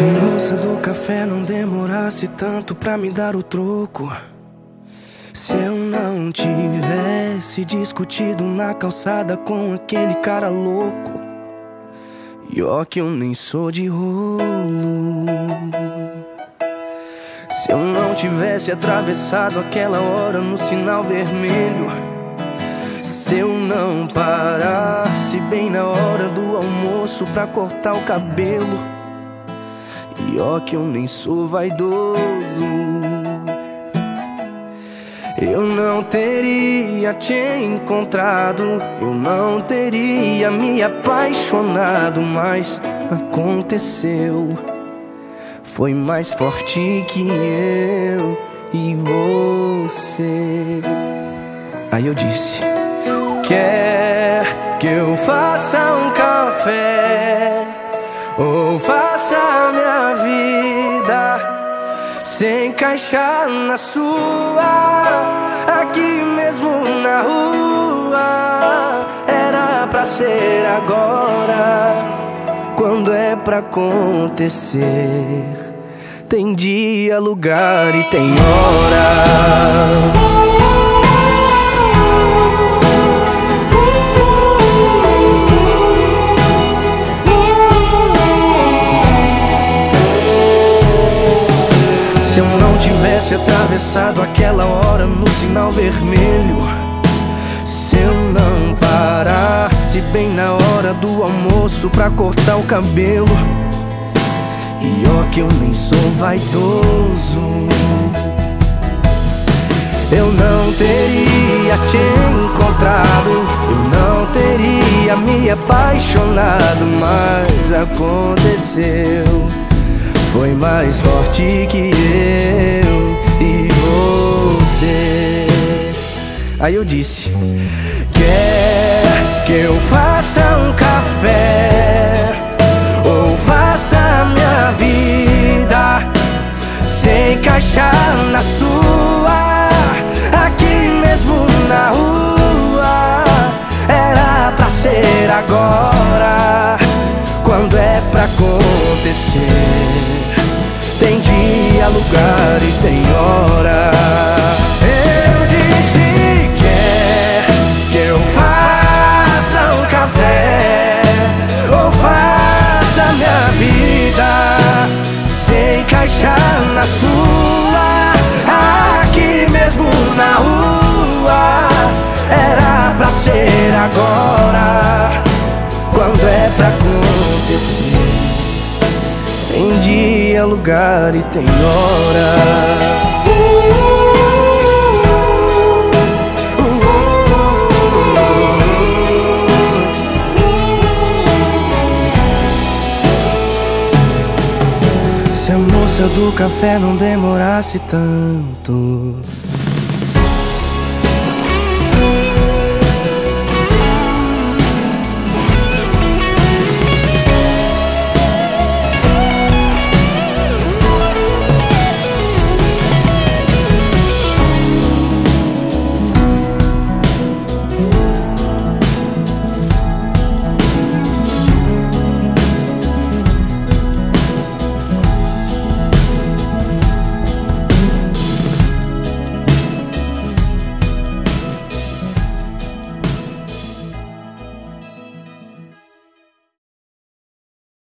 Se a moça do café não demorasse tanto pra me dar o troco. Se eu não tivesse discutido na calçada com aquele cara louco. E ó que eu nem sou de rolo. Se eu não tivesse atravessado aquela hora no sinal vermelho. Se eu não parasse bem na hora do almoço pra cortar o cabelo. E ó que eu nem sou vaidoso. Eu não teria te encontrado, eu não teria me apaixonado, mas aconteceu. Foi mais forte que eu e você. Aí eu disse: Quer que eu faça um café ou faça minha vida? se encaixar na sua, aqui mesmo na rua. Era pra ser agora, quando é pra acontecer. Tem dia, lugar e tem hora. Atravessado aquela hora no sinal vermelho, se eu não parasse bem na hora do almoço pra cortar o cabelo, e ó que eu nem sou vaidoso, eu não teria te encontrado, eu não teria me apaixonado, mas aconteceu. Foi mais forte que eu Aí eu disse: Quer que eu faça um café ou faça minha vida se encaixar na sua, aqui mesmo na rua? Era pra ser agora, quando é pra acontecer. Tem dia, lugar e tem hora. Vida se encaixar na sua, aqui mesmo na rua. Era pra ser agora, quando é pra acontecer. Tem dia, lugar e tem hora. Se moça do café não demorasse tanto.